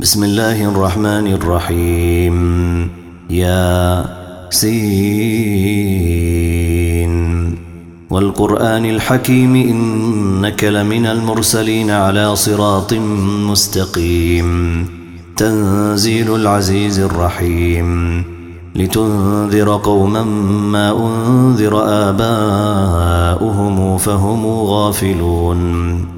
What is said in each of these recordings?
بسم الله الرحمن الرحيم يا سين والقرآن الحكيم إنك لمن المرسلين على صراط مستقيم تنزيل العزيز الرحيم لتنذر قوما ما أنذر آباؤهم فهم غافلون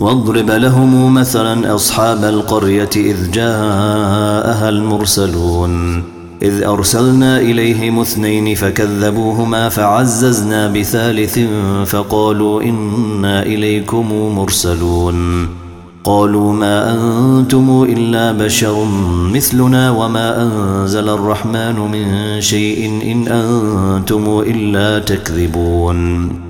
واضرب لهم مثلا أصحاب القرية إذ جاءها المرسلون. إذ أرسلنا إليهم اثنين فكذبوهما فعززنا بثالث فقالوا إنا إليكم مرسلون. قالوا ما أنتم إلا بشر مثلنا وما أنزل الرحمن من شيء إن أنتم إلا تكذبون.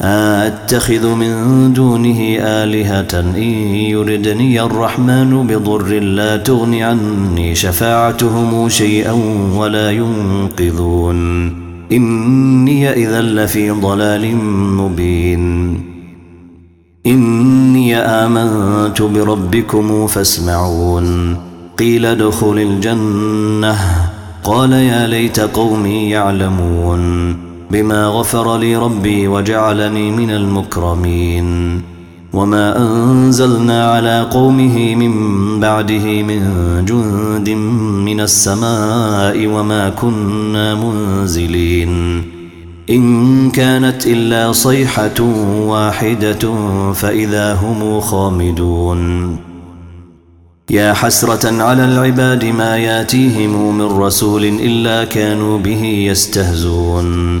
أتخذ من دونه آلهة إن يردني الرحمن بضر لا تغن عني شفاعتهم شيئا ولا ينقذون. إني إذا لفي ضلال مبين. إني آمنت بربكم فاسمعون. قيل ادخل الجنة. قال يا ليت قومي يعلمون. بما غفر لي ربي وجعلني من المكرمين. وما أنزلنا على قومه من بعده من جند من السماء وما كنا منزلين. إن كانت إلا صيحة واحدة فإذا هم خامدون. يا حسرة على العباد ما ياتيهم من رسول إلا كانوا به يستهزون.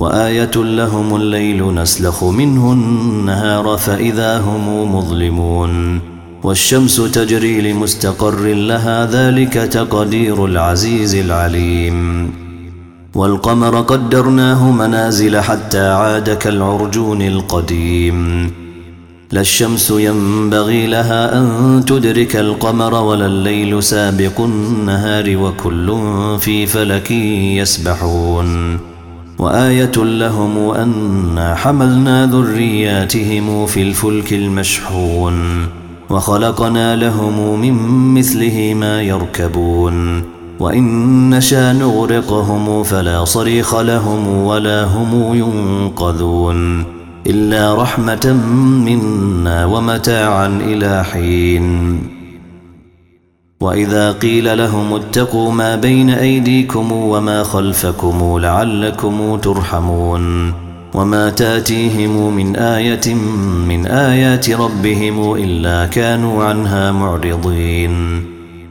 وآية لهم الليل نسلخ منه النهار فإذا هم مظلمون والشمس تجري لمستقر لها ذلك تقدير العزيز العليم والقمر قدرناه منازل حتى عاد كالعرجون القديم لا الشمس ينبغي لها أن تدرك القمر ولا الليل سابق النهار وكل في فلك يسبحون وآية لهم أنا حملنا ذرياتهم في الفلك المشحون وخلقنا لهم من مثله ما يركبون وإن نشا نغرقهم فلا صريخ لهم ولا هم ينقذون إلا رحمة منا ومتاعا إلى حين. وإذا قيل لهم اتقوا ما بين أيديكم وما خلفكم لعلكم ترحمون وما تأتيهم من آية من آيات ربهم إلا كانوا عنها معرضين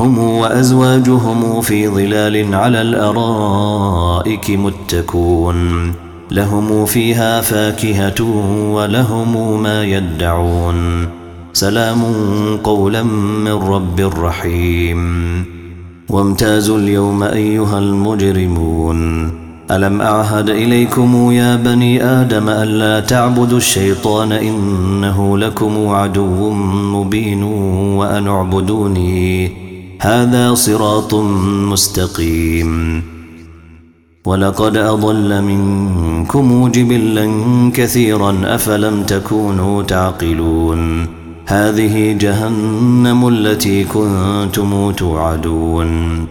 هم وأزواجهم في ظلال على الأرائك متكون. لهم فيها فاكهة ولهم ما يدعون. سلام قولا من رب رحيم. وامتازوا اليوم أيها المجرمون. ألم أعهد إليكم يا بني آدم ألا تعبدوا الشيطان إنه لكم عدو مبين وأن اعبدوني هذا صراط مستقيم. ولقد أضل منكم جبلا كثيرا أفلم تكونوا تعقلون. هذه جهنم التي كنتم توعدون.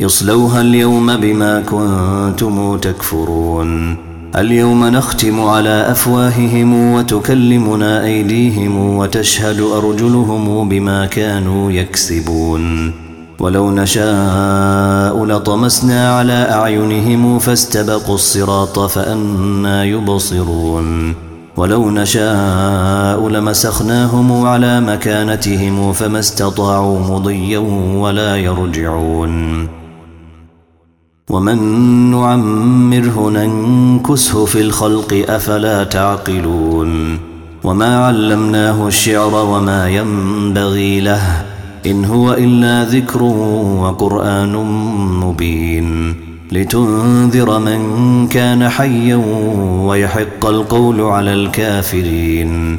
يصلوها اليوم بما كنتم تكفرون. اليوم نختم على أفواههم وتكلمنا أيديهم وتشهد أرجلهم بما كانوا يكسبون. ولو نشاء لطمسنا على أعينهم فاستبقوا الصراط فأنا يبصرون. ولو نشاء لمسخناهم على مكانتهم فما استطاعوا مضيا ولا يرجعون. ومن نعمره ننكسه في الخلق أفلا تعقلون وما علمناه الشعر وما ينبغي له إن هو إلا ذكر وقرآن مبين لتنذر من كان حيا ويحق القول على الكافرين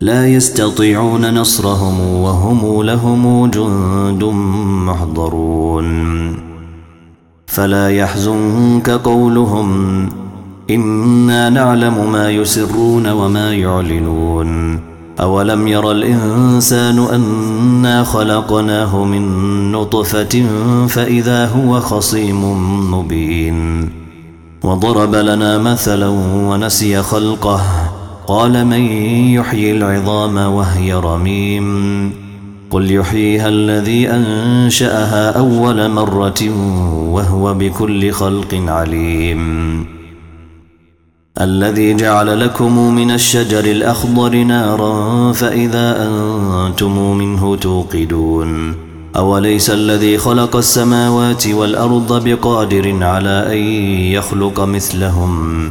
لا يستطيعون نصرهم وهم لهم جند محضرون. فلا يحزنك قولهم إنا نعلم ما يسرون وما يعلنون. أولم ير الإنسان أنا خلقناه من نطفة فإذا هو خصيم مبين. وضرب لنا مثلا ونسي خلقه قال من يحيي العظام وهي رميم قل يحييها الذي أنشأها أول مرة وهو بكل خلق عليم الذي جعل لكم من الشجر الأخضر نارا فإذا أنتم منه توقدون أوليس الذي خلق السماوات والأرض بقادر على أن يخلق مثلهم